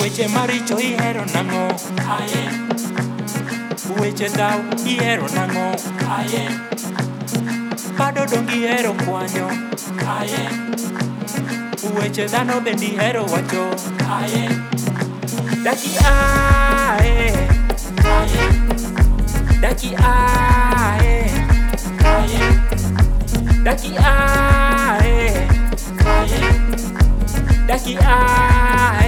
weche maricho ihero nang'o? Aye, weche dhaw ihero nang'o? Aye, bado dong ihero kwanyo? Aye, weche dhano bende ihero wacho? Aye, daki ae. Aye, daki ae. Aye, daki ae. Aye, daki ae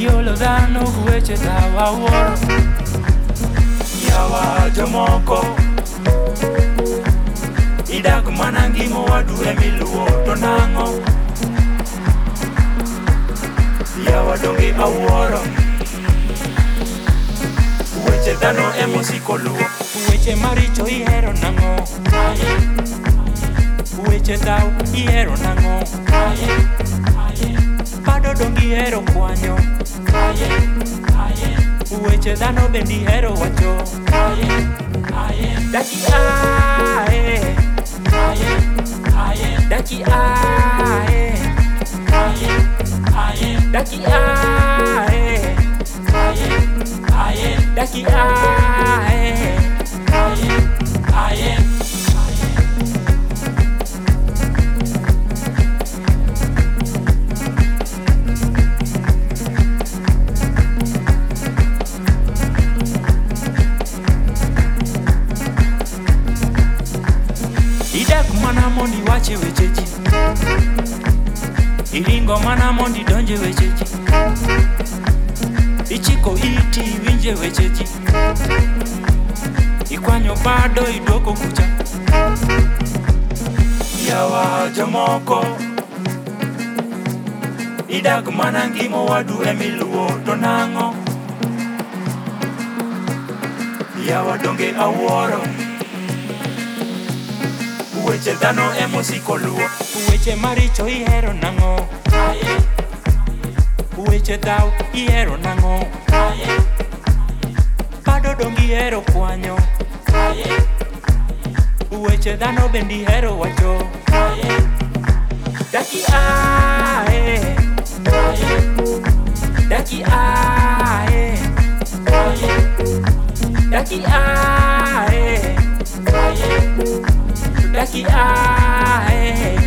iolodano kuwechetawawo yawa jomoko idak mana ngima wadu e miluwo to nang'o. Yawa donge awuoro weche dhano emosiko luwo weche maricho ihero nang'o. Weche dhaw ihero nang'o. Bado donge ihero kwanyo weche dhano bende ihero wacho daki ae daki ae daki ae daki ae mana mondo iwache weche ji iringo mana mondo idonje weche ji ichiko iti iwinje weche ji ikwanyo bado idwoko kucha yawa jomoko. Idak mana ngima wadu emiluwo to nang'o. Yawa donge awuoro weche dhano emosiko luwo weche maricho ihero nang'o. Weche dhaw ihero nang'o. Bado dong ihero kwanyo weche dhano bende ihero wacho daki ae eh. daki ae eh. daki ae eh. daki ae make it high.